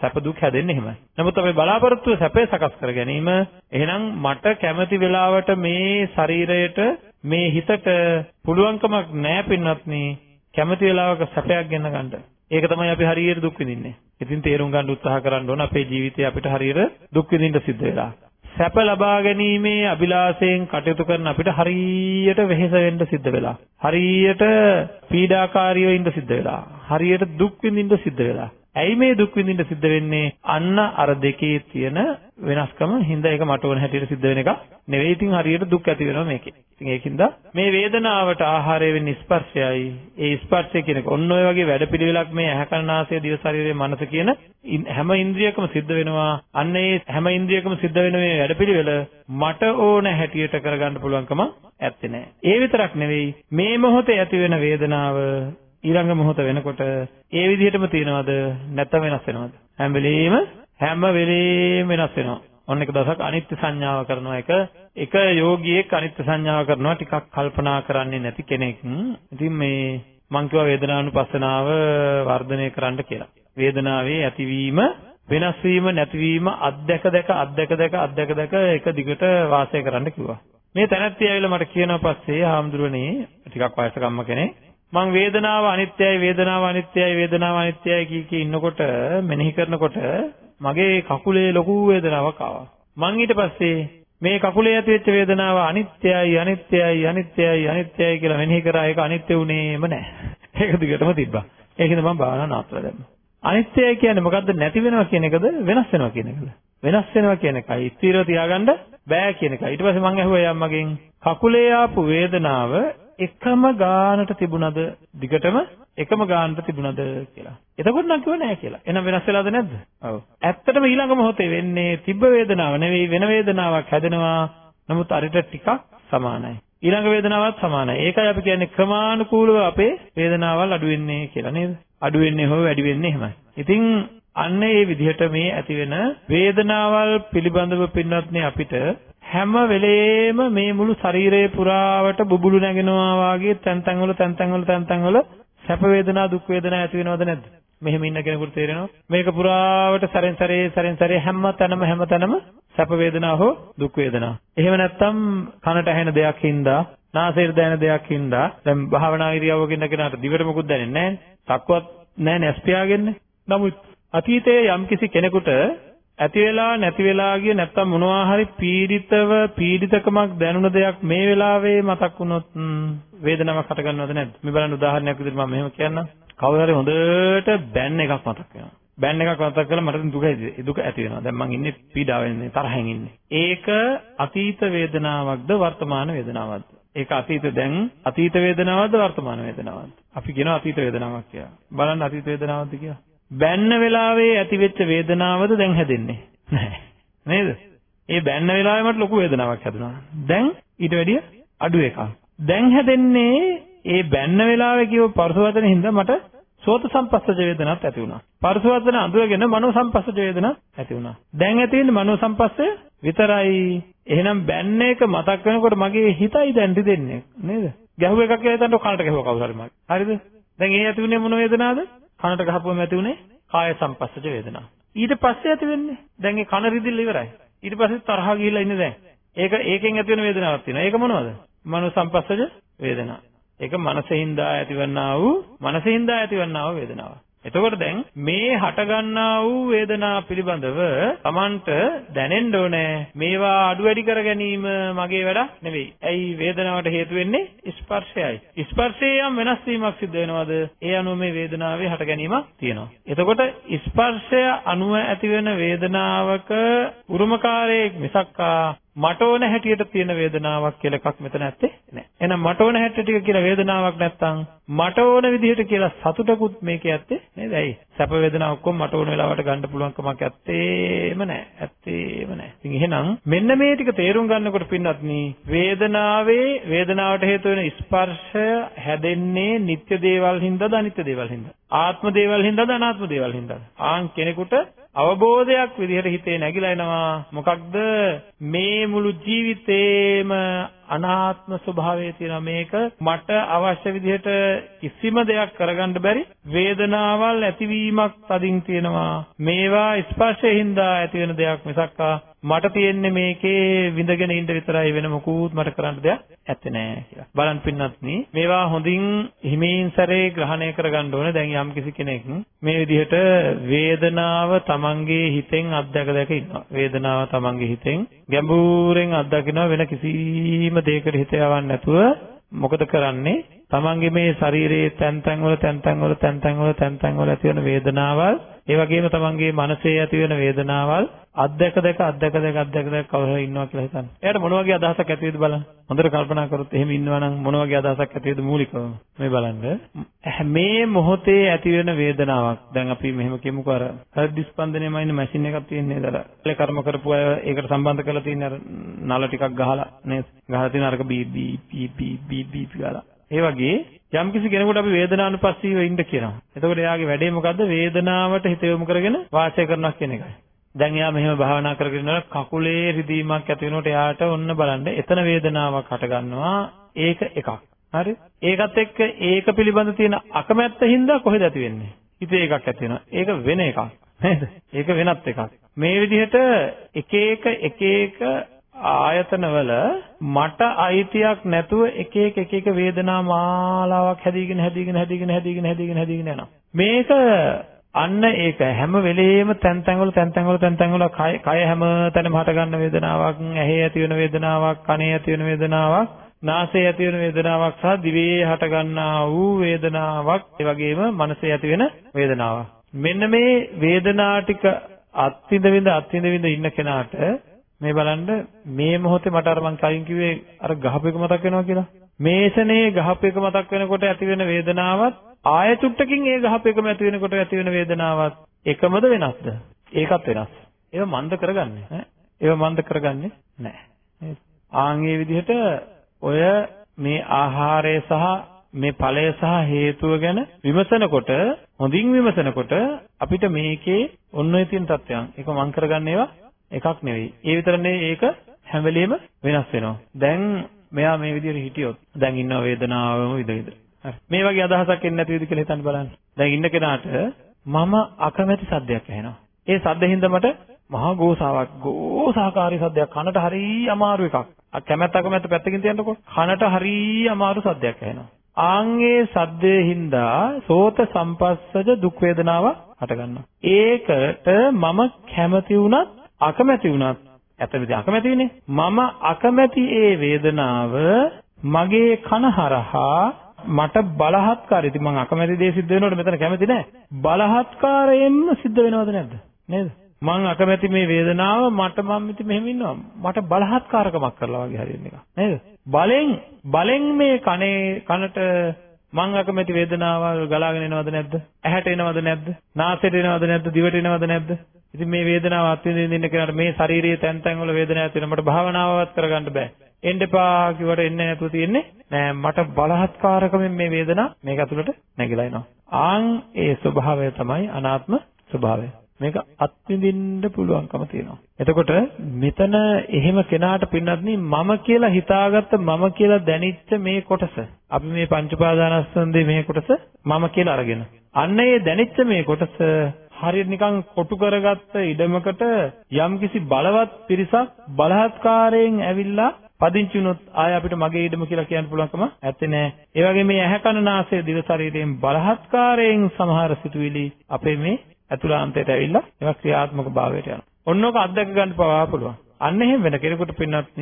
සැප දුක් හැදෙන්නේ එහෙමයි. නමුත් අපි බලාපොරොත්තු සැපේ සකස් කර ගැනීම එහෙනම් මට කැමති වෙලාවට මේ ශරීරයට මේ හිතට පුළුවන්කමක් නැහැ පින්වත්නි කැමති වෙලාවක සැපයක් ගෙන්න ගන්න. ඒක තමයි අපි හරියට දුක් විඳින්නේ. ඉතින් තේරුම් ගන්න උත්සාහ කරන්න ඕන අපේ ජීවිතේ අපිට හරියට දුක් විඳින්න සිද්ධ වෙලා. සැප ලබා ගැනීමේ අභිලාෂයෙන් කටයුතු කරන අපිට හරියට වෙහෙස වෙන්න සිද්ධ වෙලා. හරියට පීඩාකාරීව ඉන්න සිද්ධ වෙලා. හරියට දුක් විඳින්න සිද්ධ වෙලා. ඇයි මේ දුක් විඳින්න සිද්ධ වෙන්නේ? අන්න අර දෙකේ තියෙන වෙනස්කම හින්දා ඒක මට ඕන හැටියට සිද්ධ වෙන එක නෙවෙයි. ඉතින් හරියට දුක් ඇති වෙනවා මේකේ. ඉතින් ඒකින්ද මේ වේදනාවට ආහාරය වෙන්නේ ස්පර්ශයයි. ඒ ස්පර්ශය කියන එක ඔන්න ඔය වගේ වැඩපිළිවෙලක් මේ ඇහැ කන නාසය දිව ශරීරය මනස කියන හැම ඉන්ද්‍රියකම සිද්ධ වෙනවා. අන්න ඒ හැම ඉන්ද්‍රියකම සිද්ධ වෙන මේ වැඩපිළිවෙල මට ඕන හැටියට කරගන්න පුළුවන්කම ඇත්තේ නැහැ. ඒ විතරක් නෙවෙයි මේ මොහොතේ ඇති වෙන වේදනාව ඊළඟ මොහොත වෙනකොට ඒ විදිහටම තියනවද? නැත්නම් වෙනස් වෙනවද? හැම වෙලෙම හැම වෙලෙම වෙනස් වෙනවා. ඔන්න එක දවසක් අනිත්‍ය සංඥාව කරනවා එක. එක යෝගියෙක් අනිත්‍ය සංඥාව කරනවා ටිකක් කල්පනා කරන්නේ නැති කෙනෙක්. ඉතින් මේ මං කිව්වා වේදනානුපස්සනාව වර්ධනය කරන්න කියලා. වේදනාවේ ඇතිවීම වෙනස් වීම නැතිවීම අත්දැක දැක අත්දැක දැක අත්දැක දැක එක දිගට වාසය කරන්න කිව්වා. මේ තැනැත්තිය ඇවිල්ලා මට කියනවා පස්සේ හාමුදුරනේ ටිකක් වයසක අම්ම කෙනෙක් මං වේදනාව අනිත්‍යයි වේදනාව අනිත්‍යයි වේදනාව අනිත්‍යයි කී කී ඉන්නකොට මෙනෙහි කරනකොට මගේ කකුලේ ලොකු වේදනාවක් ආවා. මං ඊට පස්සේ මේ කකුලේ ඇති වෙච්ච වේදනාව අනිත්‍යයි අනිත්‍යයි අනිත්‍යයි අනිත්‍යයි කියලා මෙනෙහි කරා ඒක අනිත්‍ය උනේම නැහැ. ඒක දිගටම තිබ්බා. ඒකෙන්ද මම භාවනා නතර දැම්මා. අනිත්‍යයි කියන්නේ මොකද්ද නැති වෙනවා කියන එකද වෙනස් වෙනවා කියන එකද? වෙනස් වෙනවා කියන එකයි ස්ථිරව තියාගන්න බෑ කියන එකයි. ඊට පස්සේ මං ඇහුවා යම්මගෙන් කකුලේ ආපු වේදනාව එකම ගානට තිබුණද දිගටම එකම ගානට තිබුණද කියලා. එතකොට නම් කිව්ව නෑ කියලා. එහෙනම් වෙනස් වෙලාද නැද්ද? ඔව්. ඇත්තටම ඊළඟ මොහොතේ වෙන්නේ තිබ්බ වේදනාව නෙවෙයි වෙන වේදනාවක් හැදෙනවා. නමුත් අරිට ටිකක් සමානයි. ඊළඟ වේදනාවත් සමානයි. ඒකයි අපි කියන්නේ ක්‍රමානුකූලව අපේ වේදනාවල් අඩු වෙන්නේ කියලා නේද? අඩු වෙන්නේ හෝ වැඩි වෙන්නේ එහෙමයි. ඉතින් අන්න ඒ විදිහට මේ ඇති වෙන වේදනාවල් පිළිබඳව පින්වත්නි අපිට හැම වෙලේම මේ මුළු ශරීරයේ පුරාවට බුබුලු නැගෙනවා වාගේ තැන් තැන් වල තැන් තැන් වල තැන් තැන් වල සැප වේදනා දුක් වේදනා ඇති වෙනවද නැද්ද? මෙහෙම ඉන්න කෙනෙකුට තේරෙනවා මේක පුරාවට සැරෙන් සැරේ සැරෙන් සැරේ හැම තැනම හැම තැනම සැප වේදනා හෝ දුක් වේදනා. එහෙම නැත්නම් කනට ඇහෙන දෙයක් හින්දා නාසයට දැනෙන දෙයක් හින්දා දැන් භාවනා ඉරියව්වක ඉන්න කෙනාට දිවට මොකුත් දැනෙන්නේ නැහැ. තක්වත් නැහැ නේ ස්පියාගෙන්නේ. නමුත් අතීතයේ යම්කිසි කෙනෙකුට ඇති වෙලා නැති වෙලා ගිය නැත්තම් මොනවා හරි පීඩිතව පීඩිතකමක් දැනුණ දෙයක් මේ වෙලාවේ මතක් වුණොත් වේදනාවක් හට ගන්නවද නැද්ද? මේ බලන්න උදාහරණයක් විදිහට මම මෙහෙම කියන්නම්. කවුරු හරි හොඳට බෑන් එකක් මතක් වෙනවා. බෑන් එකක් මතක් කරලා මට දුක දුක ඇති වෙනවා. දැන් මං ඉන්නේ පීඩාවෙන් ඉන්නේ තරහෙන් ඉන්නේ. ඒක අතීත වේදනාවක්ද වර්තමාන වේදනාවක්ද? ඒක අතීත දැන් අතීත වේදනාවක්ද වර්තමාන වේදනාවක්ද? අපි කියනවා අතීත වේදනාවක් කියලා. බලන්න අතීත වේදනාවක්ද කියලා. බැන්න වෙලාවේ ඇතිවෙච්ච වේදනාවද දැන් හැදෙන්නේ නැහැ. නේද? ඒ බැන්න වෙලාවේ මට ලොකු වේදනාවක් හැදුනා. දැන් ඊට වැඩිය අඩු එකක්. දැන් හැදෙන්නේ ඒ බැන්න වෙලාවේ කියව පරස වචන හින්දා මට සෝත සම්පස්සජ වේදනාවක් ඇති වුණා. පරස වචන අඳුරගෙන මනෝ සම්පස්සජ වේදනාවක් ඇති වුණා. දැන් ඇති වෙන්නේ මනෝ සම්පස්සය විතරයි. එහෙනම් බැන්න එක මතක් වෙනකොට මගේ හිතයි දැන් රිදෙන්නේ නේද? ගැහුව එකක් කියලා හිතන්න කනට ගැහුව කවුරු හරි මගේ. හරිද? දැන් ඒ ඇති වුණේ මොන වේදනාවද? කනට ගහපුවම ඇති වුණේ කාය සම්පස්සජ වේදනාව. ඊට පස්සේ ඇති වෙන්නේ දැන් ඒ කන රිදිල්ල ඉවරයි. ඊට පස්සේ තරහ ගිහිල්ලා ඉන්නේ දැන්. ඒක ඒකෙන් ඇති වෙන වේදනාවක් තියෙනවා. ඒක මොනවද? මනෝ සම්පස්සජ වේදනාව. ඒක මනසින්දා ඇතිවන්නා වූ මනසින්දා ඇතිවන්නා වූ වේදනාවක්. එතකොට දැන් මේ හටගන්නා වූ වේදනා පිළිබඳව Tamanට දැනෙන්න ඕනේ මේවා අඩු වැඩි කර ගැනීම මගේ වැඩක් නෙවෙයි. ඇයි වේදනාවට හේතු වෙන්නේ ස්පර්ශයයි. ස්පර්ශයේ යම් වෙනස් වීමක් සිද්ධ වෙනවද? ඒ අනුව මේ වේදනාවේ හට ගැනීමක් තියෙනවා. එතකොට ස්පර්ශය අනුව ඇතිවෙන වේදනාවක උරුමකාරයෙක් මිසක්කා මට ඕන හැටියට තියෙන වේදනාවක් කියලා එකක් මෙතන ඇත්තේ නැහැ. එහෙනම් මට ඕන හැටියට කියලා වේදනාවක් නැත්තම් මට ඕන විදිහට කියලා සතුටකුත් මේකේ ඇත්තේ නේද? ඇයි? සැප වේදනා ඔක්කොම මට ඕන වෙලාවට ගන්න පුළුවන් කමක් ඇත්තේම නැහැ. ඇත්තේම නැහැ. ඉතින් එහෙනම් මෙන්න මේ ටික තේරුම් ගන්නකොට පින්නත් වේදනාවේ වේදනාවට හේතු වෙන ස්පර්ශය හැදෙන්නේ නිත්‍ය දේවල් හින්දාද අනිත්‍ය දේවල් හින්දාද? ආත්ම දේවල් හින්දාද අනාත්ම දේවල් හින්දාද? ආන් කෙනෙකුට අවබෝධයක් විදිහට හිතේ නැగిලා එනවා. මොකක්ද? මේ මුළු ජීවිතේම අනාත්ම ස්වභාවය තියෙන මේක මට අවශ්‍ය විදිහට කිසිම දෙයක් කරගන්න බැරි වේදනාවල් ඇතිවීමක් තදින් තියෙනවා මේවා ස්පර්ශයෙන් ඇති වෙන දෙයක් මිසක්කා මට තියෙන්නේ මේකේ විඳගෙන ඉන්න විතරයි වෙන මොකුත් මට කරන්න දෙයක් ඇත්තේ නෑ කියලා. බලන්න පින්නත්නි මේවා හොඳින් හිමින් සැරේ ග්‍රහණය කරගන්න ඕනේ. දැන් යම් කිසි කෙනෙක් මේ විදිහට වේදනාව තමන්ගේ හිතෙන් අත්දැක දැක ඉන්නවා. වේදනාව තමන්ගේ හිතෙන් ගැඹුරෙන් අත්දකිනවා වෙන කිසිම දෙයකට හිත යවන්නේ නැතුව මොකද කරන්නේ? තමන්ගේ මේ ශරීරයේ තැන් තැන් වල තැන් තැන් වල තැන් තැන් වල තැන් තැන් වල ඇති වෙන වේදනාවල් ඒ වගේම තමන්ගේ මනසේ ඇති වෙන වේදනාවල් අත්දැක දැක අත්දැක දැක අත්දැක දැක කවුරු ඉන්නවා කියලා හිතන්න. එයාට මොන වගේ අදහසක් ඇති වෙයිද බලන්න. හොඳට කල්පනා කරොත් එහෙම ඉන්නවා නම් මොන වගේ අදහසක් ඇති වෙයිද මූලිකවම. මේ බලන්න. මේ මොහොතේ ඇති වෙන වේදනාවක්. දැන් අපි මෙහෙම කියමුකෝ අර හෘද ස්පන්දනයම ඉන්න මැෂින් එකක් තියෙන නේද අර. ඒ කර්ම කරපු අය ඒකට සම්බන්ධ කරලා තියෙන අර නල ටිකක් ගහලා නේද? ගහලා තියෙන අරක බී බී බී බී බී බී ගාලා. ඒ වගේ යම්කිසි කෙනෙකුට අපි වේදනානුපස්සීව ඉන්න කියනවා. එතකොට එයාගේ වැඩේ මොකද්ද? වේදනාවට හිත යොමු කරගෙන වාසය කරනවා කියන එකයි. දැන් එයා මෙහෙම භාවනා කරගෙන ඉන්නකොට කකුලේ රිදීමක් ඇති වෙනකොට එයාට ඔන්න බලන්න එතන වේදනාවක් හට ගන්නවා. ඒක එකක්. හරි? ඒකත් එක්ක ඒක පිළිබඳ තියෙන අකමැත්ත හින්දා කොහෙද ඇති වෙන්නේ? හිතේ එකක් ඇති වෙනවා. ඒක වෙන එකක්. නේද? ඒක වෙනත් එකක්. මේ විදිහට එක එක එක එක ආයතනවල මට අයිතියක් නැතුව එක එක එක එක වේදනා මාලාවක් හැදීගෙන හැදීගෙන හැදීගෙන හැදීගෙන හැදීගෙන හැදීගෙන යනවා. මේක අන්න ඒක හැම වෙලෙම තැන් තැන් වල තැන් තැන් වල තැන් තැන් වල කය කය හැම තැනම හට ගන්න වේදනාවක්, ඇහි ඇති වෙන වේදනාවක්, කනේ ඇති වෙන වේදනාවක්, නාසයේ ඇති වෙන වේදනාවක් සහ දිවේ හට ගන්නා වූ වේදනාවක්, ඒ වගේම මනසේ ඇති වෙන වේදනාවක්. මෙන්න මේ වේදනා ටික අත්විඳ විඳ අත්විඳ විඳ ඉන්න කෙනාට මේ බලන්න මේ මොහොතේ මට අර මං කලින් කිව්වේ අර ගහපු එක මතක් වෙනවා කියලා. මේසනේ ගහපු එක මතක් වෙනකොට ඇති වෙන වේදනාවත් ආය චුට්ටකින් ඒ ගහපු එකම ඇති වෙනකොට ඇති වෙන වේදනාවත් එකමද වෙනස්ද? ඒකත් වෙනස්. ඒව මන්ද කරගන්නේ ඈ. ඒව මන්ද කරගන්නේ නැහැ. ආන් ඒ විදිහට ඔය මේ ආහාරය සහ මේ ඵලය සහ හේතුව ගැන විමසනකොට හොඳින් විමසනකොට අපිට මේකේ ඔන්න ඔය තියෙන තත්ත්වයන් ඒක මං කරගන්න ඒවා එකක් නෙවෙයි. ඒ විතරනේ ඒක හැම වෙලෙම වෙනස් වෙනවා. දැන් මෙයා මේ විදිහට හිටියොත් දැන් ඉන්න වේදනාවම විද විද. හරි. මේ වගේ අදහසක් එන්නේ නැතිවද කියලා හිතන්න බලන්න. දැන් ඉන්න කෙනාට මම අකමැති සද්දයක් ඇහෙනවා. ඒ සද්දෙන්ද මට මහා ගෝසාවක් ගෝසාකාරී සද්දයක් කනට හරිය අමාරු එකක්. කැමැත්ත අකමැත්ත පැත්තකින් තියන්නකො. කනට හරිය අමාරු සද්දයක් ඇහෙනවා. ආන්ගේ සද්දේ හින්දා සෝත සම්පස්සජ දුක් වේදනාව හට ගන්නවා. ඒකට මම කැමති වුණත් අකමැති වුණත් ඇත්තටම අකමැති වෙන්නේ. මම අකමැති ඒ වේදනාව මගේ කන හරහා මට බලහත්කාරය. ඉතින් මම අකමැති දේ සිද්ධ වෙනකොට මෙතන කැමති නැහැ. බලහත්කාරයෙන්ම සිද්ධ වෙනවද නැද්ද? නේද? මං අකමැති මේ වේදනාව මට මම ඉතින් මෙහෙම ඉන්නවා. මට බලහත්කාරකමක් කරලා වගේ හරියන එක. නේද? බලෙන් බලෙන් මේ කනේ කනට මං අකමැති වේදනාවල් ගලාගෙන එනවද නැද්ද? ඇහැට එනවද නැද්ද? නාසයට එනවද නැද්ද? දිවට එනවද නැද්ද? ඉතින් මේ වේදනාව අත්විඳින්න කෙනාට මේ ශාරීරියේ තැන් තැන් වල වේදනාවක් තියෙන මට භාවනාවවත් කරගන්න බෑ. එන්න එපා කිව්වට එන්නේ නැතුව තියෙන්නේ නෑ මට බලහත්කාරකමෙන් මේ වේදනාව මේක ඇතුළට නැగిලා එනවා. ආන් ඒ ස්වභාවය තමයි අනාත්ම ස්වභාවය. මේක අත්විඳින්න පුළුවන්කම තියෙනවා. එතකොට මෙතන එහෙම කෙනාට පින්නත්නි මම කියලා හිතාගත්ත මම කියලා දැනිච්ච මේ කොටස අපි මේ පංච උපාදානස්කන්ධේ මේ කොටස මම කියලා අරගෙන අන්න ඒ දැනිච්ච මේ කොටස හරියට නිකන් කොටු කරගත්ත ඉඩමකට යම්කිසි බලවත් පිරිසක් බලහත්කාරයෙන් ඇවිල්ලා පදිංචි වුණොත් ආය අපිට මගේ ඉඩම කියලා කියන්න පුළුවන්කම නැත්තේ නෑ. ඒ වගේ මේ ඇහැ කන නාසය දිව ශරීරයෙන් බලහත්කාරයෙන් සමහර සිතුවිලි අපේ මේ ඇතුළාන්තයට ඇවිල්ලා ඒවා ක්‍රියාත්මක භාවයට යනවා. ඔන්නෝක අත්දැක ගන්න පවා පුළුවන්. අන්න එහෙම වෙන කෙනෙකුට පින්නත්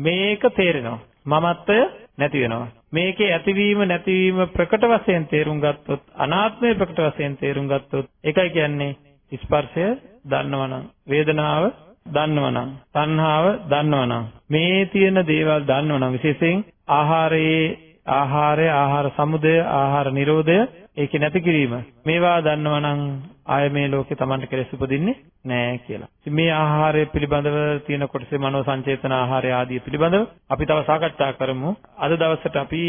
මේක තේරෙනවා. මමත්වය නැති වෙනවා. මේකේ ඇතිවීම නැතිවීම ප්‍රකට වශයෙන් තේරුම් ගත්තොත් අනාත්මය ප්‍රකට වශයෙන් තේරුම් ගත්තොත් ඒකයි කියන්නේ ස්පර්ශය දන්නවනම් වේදනාව දන්නවනම් තණ්හාව දන්නවනම් මේ තියෙන දේවල් දන්නවනම් විශේෂයෙන් ආහාරයේ ආහාරය ආහාර සමුදය ආහාර නිරෝධය ඒකේ නැති කිරීම මේවා දන්නවනම් ආය මේ ලෝකේ Tamanට කෙලෙස් උපදින්නේ නැහැ කියලා. ඉතින් මේ ආහාරය පිළිබඳව තියෙන කොටසේ මනෝ සංචේතන ආහාරය ආදී පිළිබඳව අපි තව සාකච්ඡා කරමු. අද දවසට අපි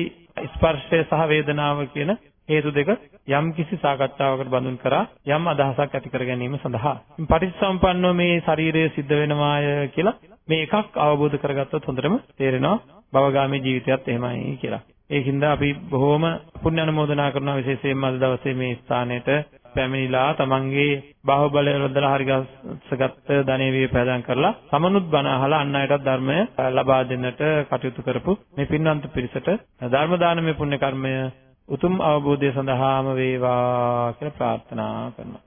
ස්පර්ශය සහ වේදනාව කියන හේතු දෙක යම් කිසි සාකච්ඡාවකට බඳුන් කරා යම් අදහසක් ඇති කර ගැනීම සඳහා පටිච්චසමුප්පන්නව මේ ශරීරය සිද්ධ වෙනවාය කියලා මේ එකක් අවබෝධ කරගත්තොත් හොඳටම තේරෙනවා භවගාමී ජීවිතයත් එහෙමයි කියලා. ඒකින්ද අපි බොහොම පුණ්‍ය අනුමෝදනා කරනවා විශේෂයෙන්ම අද දවසේ මේ ස්ථානෙට පැමිණිලා තමන්ගේ බාහුවලය යොදලා හරිගස්සගත්ත ධනෙ වේ පෑදම් කරලා සමනුත් බණ අහලා අන් අයටත් ධර්මය ලබා දෙන්නට කටයුතු කරපු මේ පින්වන්ත පිරිසට ධර්ම දානමය පුණ්‍ය කර්මය උතුම් අවබෝධය සඳහාම වේවා කියලා ප්‍රාර්ථනා කරනවා.